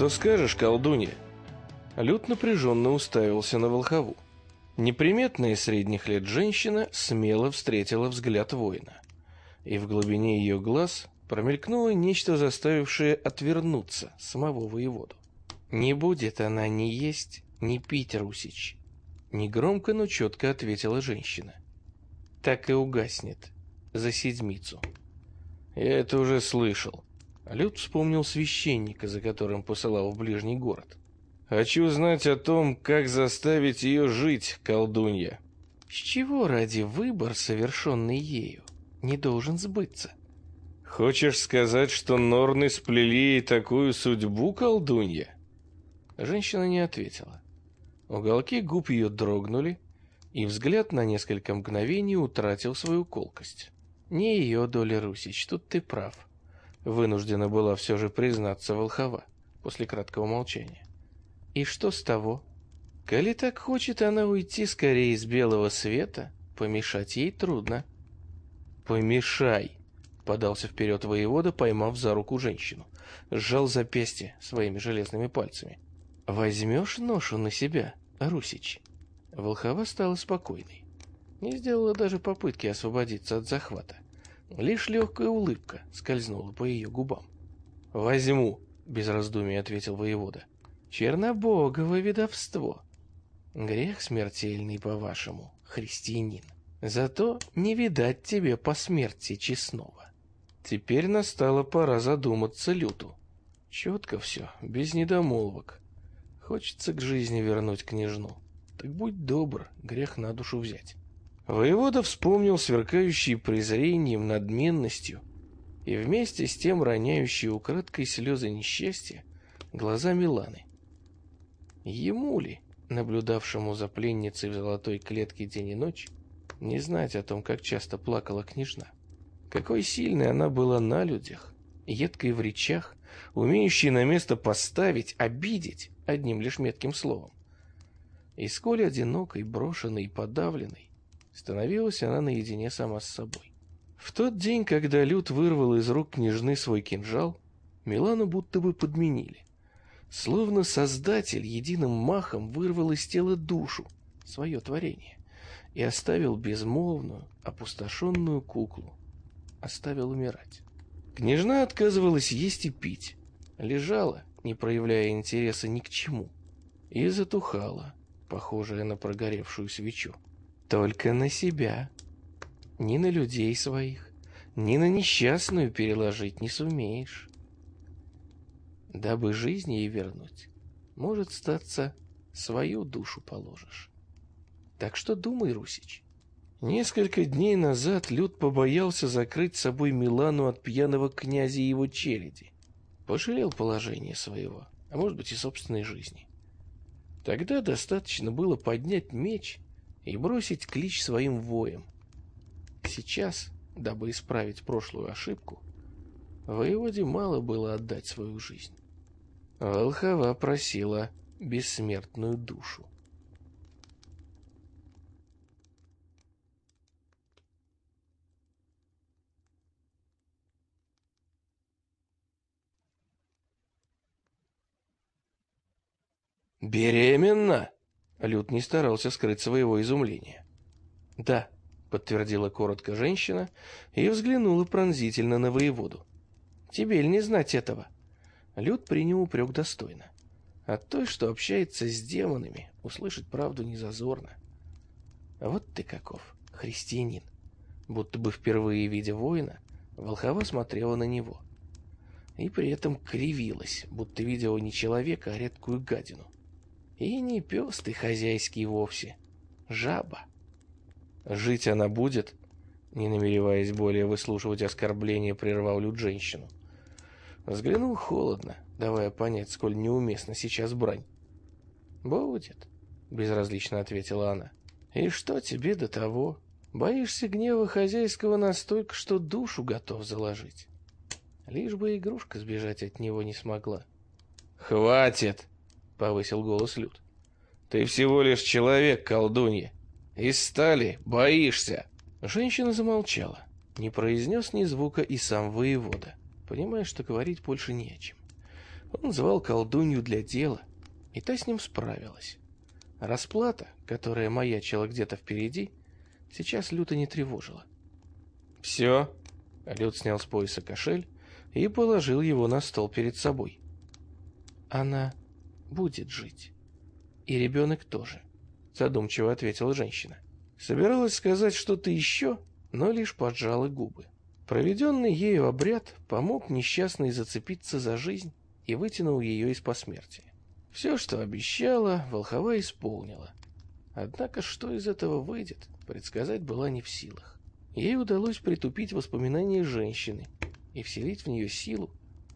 Что скажешь, колдунья?» Люд напряженно уставился на волхову. Неприметная средних лет женщина смело встретила взгляд воина. И в глубине ее глаз промелькнуло нечто, заставившее отвернуться самого воеводу. «Не будет она ни есть, ни пить, Русич», — негромко, но четко ответила женщина. «Так и угаснет за седмицу». «Я это уже слышал». Люд вспомнил священника, за которым посылал в ближний город. Хочу знать о том, как заставить ее жить, колдунья. С чего ради выбор, совершенный ею, не должен сбыться? Хочешь сказать, что Норны сплели ей такую судьбу, колдунья? Женщина не ответила. Уголки губ ее дрогнули, и взгляд на несколько мгновений утратил свою колкость. Не ее доля, Русич, тут ты прав. Вынуждена была все же признаться Волхова после краткого молчания. И что с того? Коли так хочет она уйти скорее из белого света, помешать ей трудно. Помешай, подался вперед воевода, поймав за руку женщину, сжал запястье своими железными пальцами. Возьмешь ношу на себя, Русич. Волхова стала спокойной, не сделала даже попытки освободиться от захвата. Лишь легкая улыбка скользнула по ее губам. Возьму, без раздумий ответил воевода. Чернобогово ведовство. Грех смертельный, по-вашему, христианин. Зато не видать тебе по смерти честного. Теперь настала пора задуматься люту. Четко все, без недомолвок. Хочется к жизни вернуть княжну. Так будь добр, грех на душу взять. Воевода вспомнил сверкающие презрением, надменностью и вместе с тем роняющие украдкой слезы несчастья глаза Миланы. Ему ли, наблюдавшему за пленницей в золотой клетке день и ночь, не знать о том, как часто плакала княжна? Какой сильной она была на людях, едкой в речах, умеющей на место поставить, обидеть одним лишь метким словом. И сколь одинокой, брошенной и подавленной, становилась она наедине сама с собой. В тот день, когда Люд вырвал из рук княжны свой кинжал, Милану будто бы подменили. Словно Создатель единым махом вырвал из тела душу, свое творение, и оставил безмолвную, опустошенную куклу. Оставил умирать. Княжна отказывалась есть и пить. Лежала, не проявляя интереса ни к чему. И затухала, похожая на прогоревшую свечу. Только на себя. Ни на людей своих, ни на несчастную переложить не сумеешь дабы жизнь ей вернуть. Может, статься, свою душу положишь. Так что думай, Русич. Несколько дней назад Люд побоялся закрыть собой Милану от пьяного князя и его челяди. Пожалел положение своего, а может быть и собственной жизни. Тогда достаточно было поднять меч и бросить клич своим воям. Сейчас, дабы исправить прошлую ошибку, воеводе мало было отдать свою жизнь. Волхова просила бессмертную душу. «Беременна?» Люд не старался скрыть своего изумления. «Да», — подтвердила коротко женщина и взглянула пронзительно на воеводу. «Тебе ли не знать этого?» Люд принял упрек достойно. От той, что общается с демонами, услышать правду не зазорно. А вот ты каков, христианин. Будто бы впервые видя воина, волхова смотрела на него. И при этом кривилась, будто видела не человека, а редкую гадину. И не пес ты хозяйский вовсе, жаба. Жить она будет, не намереваясь более выслушивать оскорбления, прервал Люд женщину. Взглянул холодно, давая понять, сколь неуместна сейчас брань. «Будет», — безразлично ответила она. «И что тебе до того? Боишься гнева хозяйского настолько, что душу готов заложить. Лишь бы игрушка сбежать от него не смогла». «Хватит!» — повысил голос Люд. «Ты всего лишь человек, колдунья. Из стали боишься!» Женщина замолчала, не произнес ни звука и сам воевода понимая, что говорить больше не о чем. Он звал колдунью для дела, и та с ним справилась. Расплата, которая маячила где-то впереди, сейчас люто не тревожила. «Все», — Люд снял с пояса кошель и положил его на стол перед собой. «Она будет жить. И ребенок тоже», — задумчиво ответила женщина. Собиралась сказать что-то еще, но лишь поджала губы. Проведенный ею обряд помог несчастной зацепиться за жизнь и вытянул ее из посмертия. Все, что обещала, волхова исполнила. Однако, что из этого выйдет, предсказать была не в силах. Ей удалось притупить воспоминания женщины и вселить в нее силу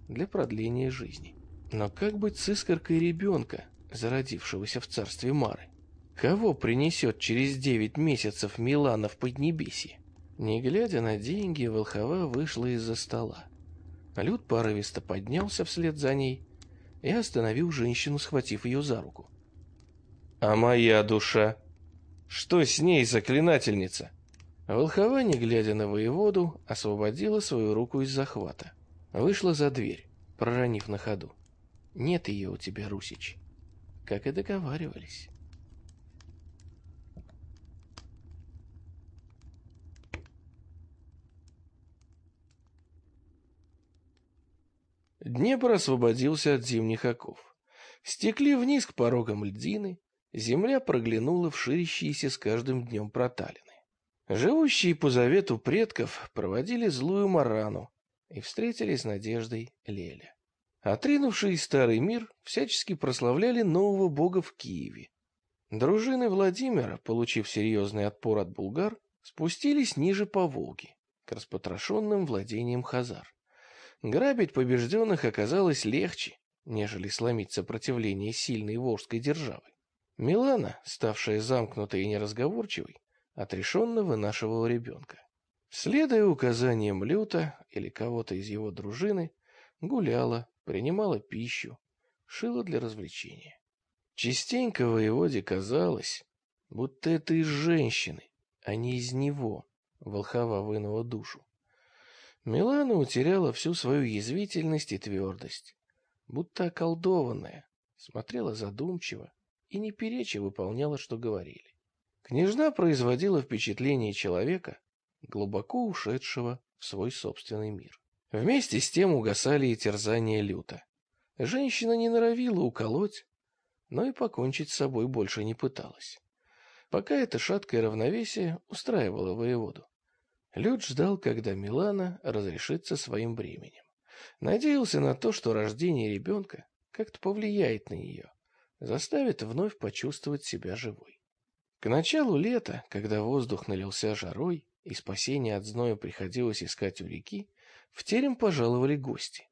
для продления жизни. Но как быть с искоркой ребенка, зародившегося в царстве Мары? Кого принесет через девять месяцев Милана в Поднебесье? Не глядя на деньги, волхова вышла из-за стола. Люд порывисто поднялся вслед за ней и остановил женщину, схватив ее за руку. «А моя душа? Что с ней, заклинательница?» Волхова, не глядя на воеводу, освободила свою руку из захвата. Вышла за дверь, проронив на ходу. «Нет ее у тебя, Русич». Как и договаривались. Днепр освободился от зимних оков. Стекли вниз к порогам льдины, земля проглянула в ширящиеся с каждым днем проталины. Живущие по завету предков проводили злую Марану и встретили с надеждой Леля. Отринувшие старый мир всячески прославляли нового бога в Киеве. Дружины Владимира, получив серьезный отпор от булгар, спустились ниже по Волге, к распотрошенным владениям Хазар. Грабить побежденных оказалось легче, нежели сломить сопротивление сильной волжской державы. Милана, ставшая замкнутой и неразговорчивой, отрешенно вынашивала ребенка. Следуя указаниям Люта или кого-то из его дружины, гуляла, принимала пищу, шила для развлечения. Частенько воеводе казалось, будто это из женщины, а не из него, волхова вынула душу. Милана утеряла всю свою язвительность и твердость, будто околдованная, смотрела задумчиво и не перечи выполняла, что говорили. Княжна производила впечатление человека, глубоко ушедшего в свой собственный мир. Вместе с тем угасали и терзания люта. Женщина не норовила уколоть, но и покончить с собой больше не пыталась. Пока это шаткое равновесие устраивало воеводу. Люд ждал, когда Милана разрешится своим бременем. Надеялся на то, что рождение ребенка как-то повлияет на нее, заставит вновь почувствовать себя живой. К началу лета, когда воздух налился жарой и спасение от зноя приходилось искать у реки, в терем пожаловали гости.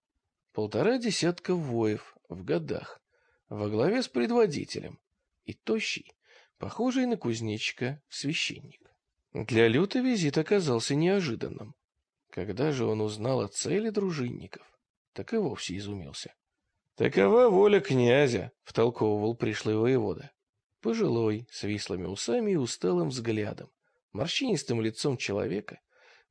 Полтора десятка воев в годах, во главе с предводителем, и тощий, похожий на кузнечика, священник. Для Люта визит оказался неожиданным. Когда же он узнал о цели дружинников, так и вовсе изумился. «Такова воля князя», — втолковывал пришлый воевода. Пожилой, с вислыми усами и усталым взглядом, морщинистым лицом человека,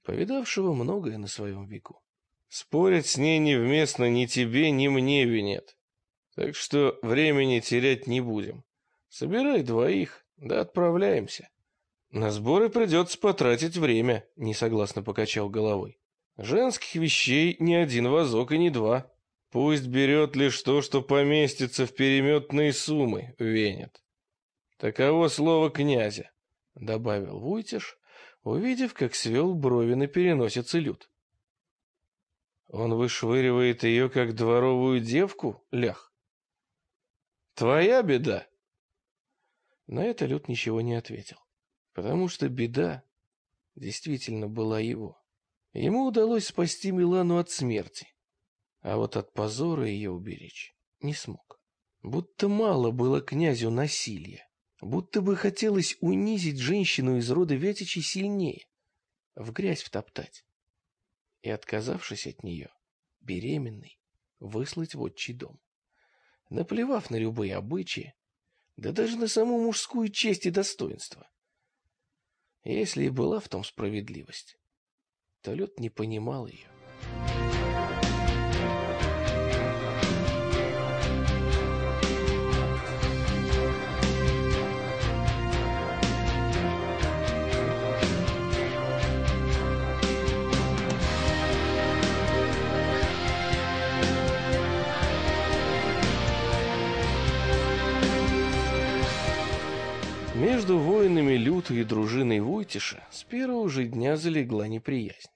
повидавшего многое на своем веку. «Спорить с ней невместно ни тебе, ни мне, Венет. Так что времени терять не будем. Собирай двоих, да отправляемся». На сборы придется потратить время, несогласно покачал головой. Женских вещей ни один вазок и не два. Пусть берет лишь то, что поместится в переметные суммы, Венет. Таково слово князя, добавил Вуйтиш, увидев, как свел брови на переносице люд. Он вышвыривает ее, как дворовую девку, лях. Твоя беда. На это Люд ничего не ответил потому что беда действительно была его. Ему удалось спасти Милану от смерти, а вот от позора ее уберечь не смог. Будто мало было князю насилия, будто бы хотелось унизить женщину из рода Вятичей сильнее, в грязь втоптать. И, отказавшись от нее, беременной, выслать в отчий дом. Наплевав на любые обычаи, да даже на саму мужскую честь и достоинство. Если и была в том справедливость, то лед не понимал ее. Между воинами Люта и дружиной Войтиша с первого же дня залегла неприязнь.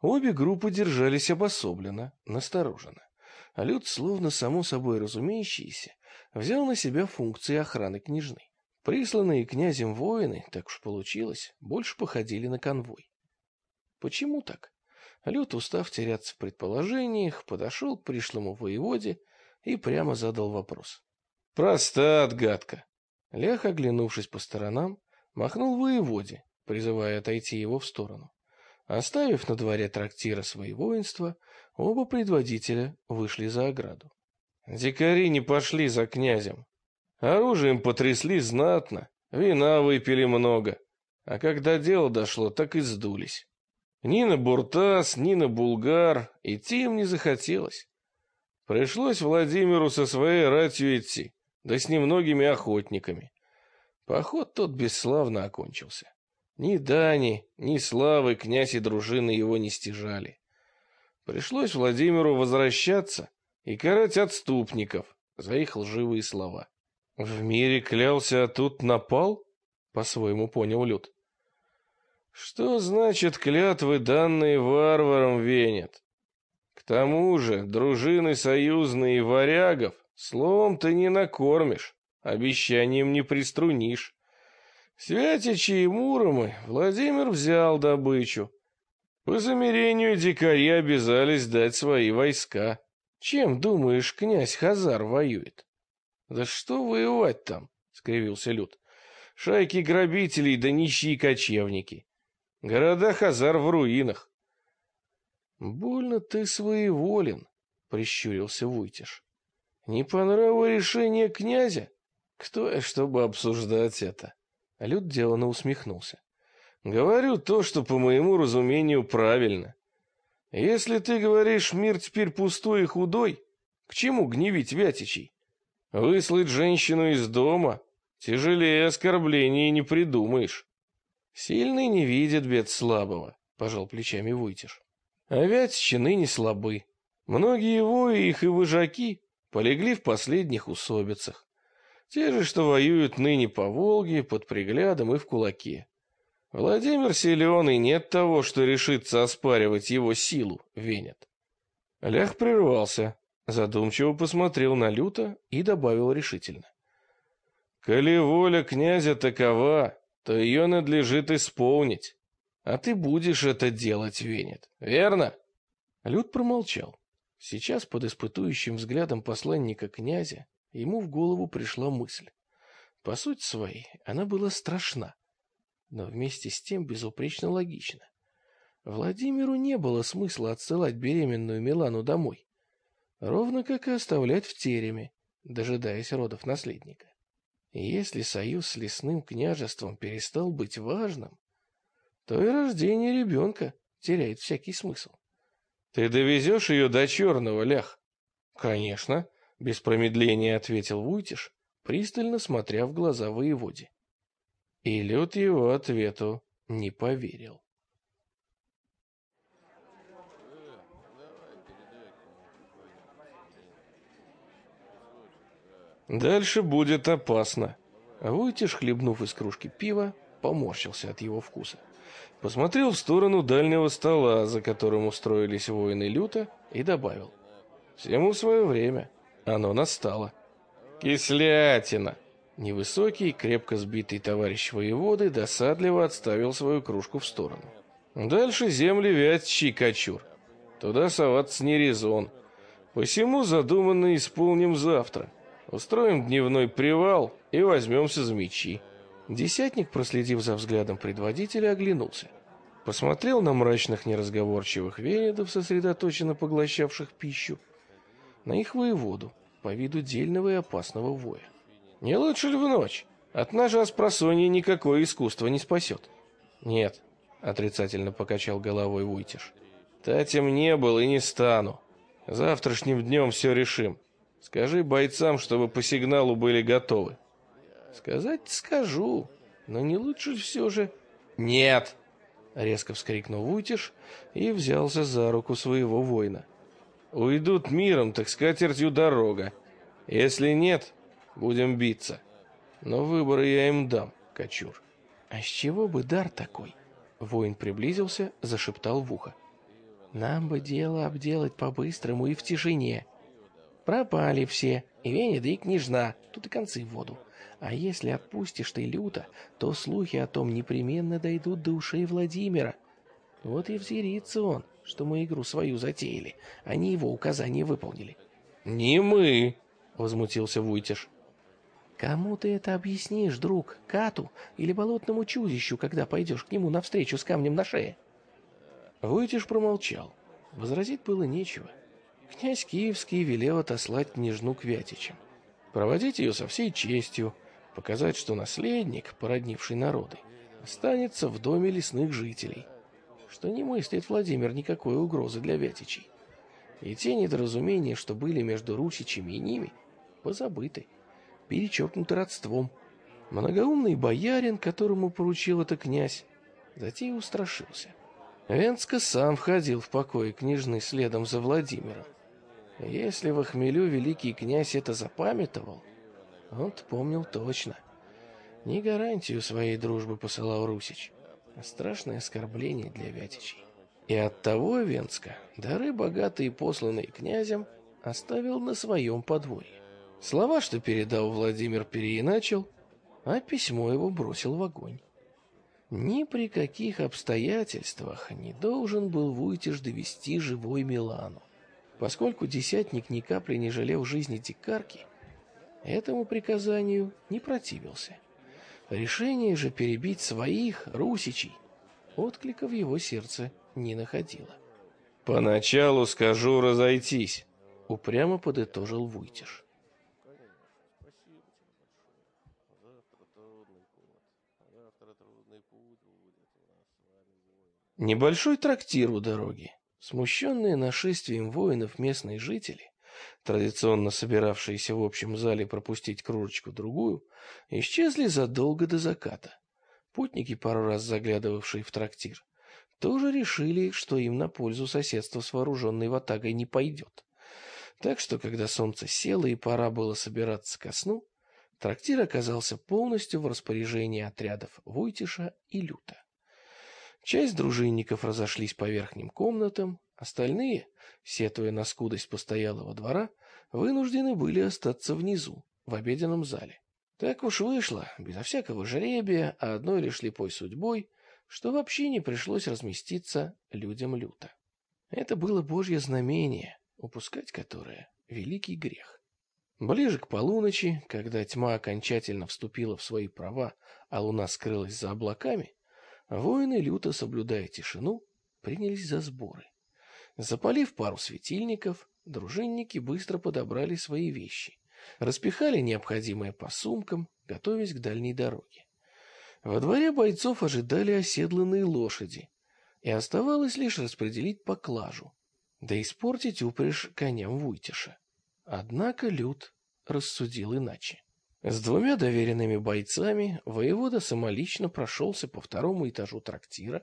Обе группы держались обособленно, настороженно. А Лют, словно само собой разумеющийся, взял на себя функции охраны княжны. Присланные князем воины, так уж получилось, больше походили на конвой. Почему так? Лют, устав теряться в предположениях, подошел к пришлому воеводе и прямо задал вопрос. «Проста отгадка». Лях, оглянувшись по сторонам, махнул воеводе, призывая отойти его в сторону. Оставив на дворе трактира свои воинства, оба предводителя вышли за ограду. Дикари не пошли за князем. Оружием потрясли знатно, вина выпили много, а когда дело дошло, так и сдулись. Ни на Буртас, ни на Булгар идти им не захотелось. Пришлось Владимиру со своей ратью идти, да с немногими охотниками. Поход тот бесславно окончился. Ни Дани, ни Славы князь и дружины его не стяжали. Пришлось Владимиру возвращаться и карать отступников за их лживые слова. В мире клялся, а тут напал? По-своему понял Люд. Что значит клятвы, данные варварам, венят? К тому же дружины союзные варягов словом ты не накормишь, обещанием не приструнишь. Святичи и Муромы Владимир взял добычу. По замерению дикари обязались дать свои войска. Чем, думаешь, князь Хазар воюет? Да что воевать там, скривился Люд. Шайки грабителей да нищие кочевники. Города Хазар в руинах. Больно ты своеволен, прищурился Вуйтиш. Не по нраву решение князя? Кто я, чтобы обсуждать это? Люд деланно усмехнулся. Говорю то, что по моему разумению правильно. Если ты говоришь, мир теперь пустой и худой, к чему гневить Вятичей? Выслать женщину из дома тяжелее оскорблений не придумаешь. Сильный не видит бед слабого, пожал плечами Вуйтиш. А вятичи ныне слабы. Многие вои их и выжаки полегли в последних усобицах. Те же, что воюют ныне по Волге, под приглядом и в кулаке. Владимир силен, и нет того, что решится оспаривать его силу, венят. Лях прервался, задумчиво посмотрел на Люта и добавил решительно. «Коли воля князя такова, то ее надлежит исполнить. А ты будешь это делать, Венет, верно? Люд промолчал. Сейчас под испытующим взглядом посланника князя ему в голову пришла мысль. По сути своей, она была страшна, но вместе с тем безупречно логична. Владимиру не было смысла отсылать беременную Милану домой, ровно как и оставлять в тереме, дожидаясь родов наследника. Если союз с лесным княжеством перестал быть важным, то и рождение ребенка теряет всякий смысл. Ты довезешь ее до Черного, Лях? Конечно, без промедления ответил Вуйтиш, пристально смотря в глаза воеводе. И Люд его ответу не поверил. Дальше будет опасно. Войтиш, хлебнув из кружки пива, поморщился от его вкуса. Посмотрел в сторону дальнего стола, за которым устроились воины люто, и добавил. Всему свое время. Оно настало. Кислятина. Невысокий, крепко сбитый товарищ воеводы досадливо отставил свою кружку в сторону. Дальше земли вятчий кочур. Туда соваться не резон. Посему задуманно исполним завтра. Устроим дневной привал и возьмемся за мечи. Десятник, проследив за взглядом предводителя, оглянулся. Посмотрел на мрачных неразговорчивых венедов, сосредоточенно поглощавших пищу, на их воеводу, по виду дельного и опасного воя. Не лучше ли в ночь? От нашего спросонья никакое искусство не спасет. Нет, отрицательно покачал головой Вуйтиш. Татем не был и не стану. Завтрашним днем все решим. Скажи бойцам, чтобы по сигналу были готовы. Сказать скажу, но не лучше все же... Нет! Резко вскрикнул Вуйтиш и взялся за руку своего воина. Уйдут миром, так скатертью дорога. Если нет, будем биться. Но выбор я им дам. Кочур. «А с чего бы дар такой?» Воин приблизился, зашептал в ухо. «Нам бы дело обделать по-быстрому и в тишине. Пропали все, и Венеда, и княжна, тут и концы в воду. А если отпустишь ты люто, то слухи о том непременно дойдут до ушей Владимира. Вот и взъярится он, что мы игру свою затеяли, они его указания выполнили». «Не мы!» — возмутился Вуйтиш. Кому ты это объяснишь, друг? Кату или болотному чудищу, когда пойдешь к нему навстречу с камнем на шее? Войтиш промолчал. Возразить было нечего. Князь Киевский велел отослать княжну к Вятичам. Проводить ее со всей честью, показать, что наследник, породнивший народы, останется в доме лесных жителей, что не мыслит Владимир никакой угрозы для Вятичей. И те недоразумения, что были между русичами и ними, позабыты перечеркнуто родством. Многоумный боярин, которому поручил это князь, затем устрашился. Венска сам входил в покой княжны следом за Владимиром. Если в хмелю великий князь это запамятовал, он помнил точно. Не гарантию своей дружбы посылал Русич, а страшное оскорбление для Вятичей. И оттого Венска дары богатые, посланные князем, оставил на своем подворье. Слова, что передал Владимир, переиначил, а письмо его бросил в огонь. Ни при каких обстоятельствах не должен был Вуйтиш довести живой Милану. Поскольку десятник ни капли не жалел жизни дикарки, этому приказанию не противился. Решение же перебить своих, русичей, отклика в его сердце не находило. «Поначалу скажу разойтись», — упрямо подытожил Вуйтиш. Небольшой трактир у дороги. Смущенные нашествием воинов местные жители, традиционно собиравшиеся в общем зале пропустить кружечку-другую, исчезли задолго до заката. Путники, пару раз заглядывавшие в трактир, тоже решили, что им на пользу соседство с вооруженной ватагой не пойдет. Так что, когда солнце село и пора было собираться ко сну, трактир оказался полностью в распоряжении отрядов Войтиша и Люта. Часть дружинников разошлись по верхним комнатам, остальные, сетуя на скудость постоялого двора, вынуждены были остаться внизу, в обеденном зале. Так уж вышло, безо всякого жребия, а одной лишь слепой судьбой, что вообще не пришлось разместиться людям люто. Это было божье знамение, упускать которое — великий грех. Ближе к полуночи, когда тьма окончательно вступила в свои права, а луна скрылась за облаками, Воины, люто соблюдая тишину, принялись за сборы. Запалив пару светильников, дружинники быстро подобрали свои вещи, распихали необходимое по сумкам, готовясь к дальней дороге. Во дворе бойцов ожидали оседланные лошади, и оставалось лишь распределить поклажу, да испортить упряжь коням Вуйтиша. Однако Люд рассудил иначе. С двумя доверенными бойцами воевода самолично прошелся по второму этажу трактира,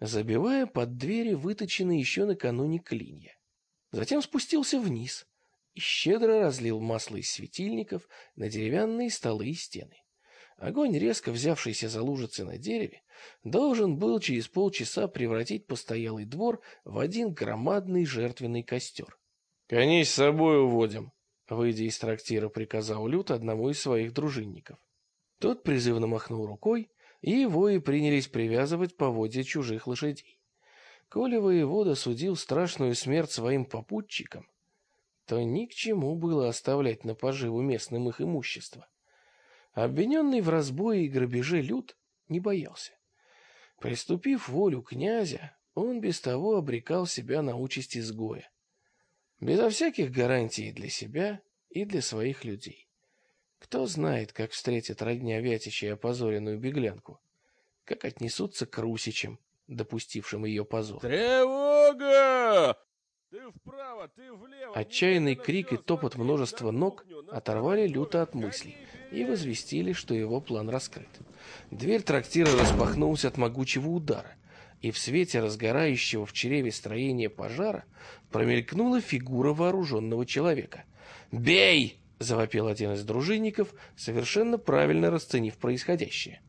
забивая под двери выточенные еще накануне клинья. Затем спустился вниз и щедро разлил масло из светильников на деревянные столы и стены. Огонь, резко взявшийся за лужицы на дереве, должен был через полчаса превратить постоялый двор в один громадный жертвенный костер. «Коней с собой уводим», Выйдя из трактира, приказал Лют одному из своих дружинников. Тот призывно махнул рукой, и его и принялись привязывать поводья чужих лошадей. Коли воевода судил страшную смерть своим попутчикам, то ни к чему было оставлять на поживу местным их имущество. Обвиненный в разбое и грабеже Люд не боялся. Приступив волю князя, он без того обрекал себя на участь изгоя безо всяких гарантий для себя и для своих людей. Кто знает, как встретит родня Вятича и опозоренную беглянку, как отнесутся к русичам, допустившим ее позор. «Тревога! Ты вправо, ты влево!» Отчаянный крик и топот множества ног оторвали люто от мыслей и возвестили, что его план раскрыт. Дверь трактира распахнулась от могучего удара — и в свете разгорающего в чреве строения пожара промелькнула фигура вооруженного человека. «Бей!» — завопил один из дружинников, совершенно правильно расценив происходящее.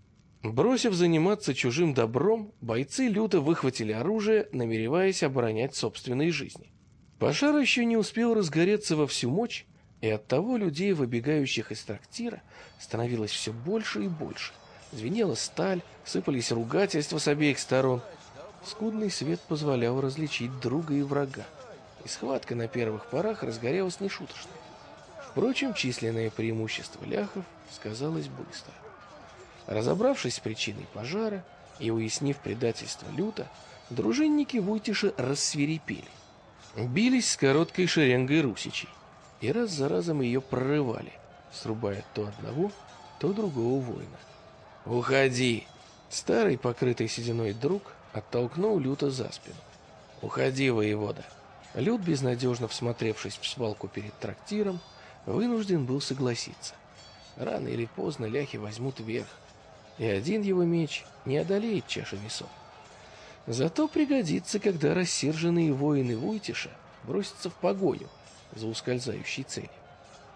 Бросив заниматься чужим добром, бойцы люто выхватили оружие, намереваясь оборонять собственные жизни. Пожар еще не успел разгореться во всю мощь, и оттого людей, выбегающих из трактира, становилось все больше и больше. Звенела сталь, сыпались ругательства с обеих сторон. Скудный свет позволял различить друга и врага, и схватка на первых порах разгорелась нешуточно. Впрочем, численное преимущество ляхов сказалось быстро. Разобравшись с причиной пожара и уяснив предательство люта, дружинники Вуйтиша рассверепели. Бились с короткой шеренгой русичей и раз за разом ее прорывали, срубая то одного, то другого воина. «Уходи!» Старый, покрытый сединой друг, оттолкнул Люта за спину. «Уходи, воевода!» Лют, безнадежно всмотревшись в свалку перед трактиром, вынужден был согласиться. Рано или поздно ляхи возьмут верх, и один его меч не одолеет чаши весов. Зато пригодится, когда рассерженные воины Вуйтиша бросятся в погоню, за ускользающей целью.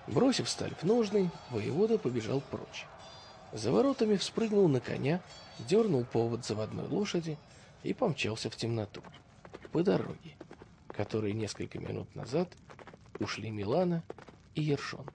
Бросив сталь в ножны, воевода побежал прочь. За воротами вспрыгнул на коня, дернул повод заводной лошади и помчался в темноту. По дороге, которой несколько минут назад ушли Милана и Ершон.